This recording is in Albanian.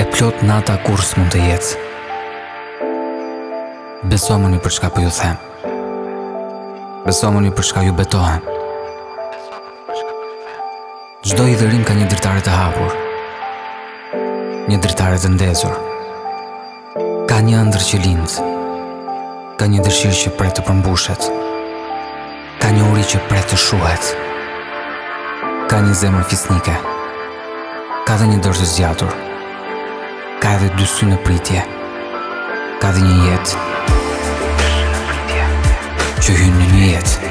E plotë nata kurrë s'mund të jetë Besomëni për çka po ju them Besomëni për çka ju betohem Çdo hidhërim ka një dritare të hapur Një dritare të ndezur Ka një ëndërr që lind. Ka një dëshirë që pret të përmbushet. Ka një uri që pret të shuhet. Ka një zemër fisnike. Ka edhe një dorë të zgjatur. Ka edhe dy sy në pritje. Ka edhe një jetë. Që hyn në një jetë.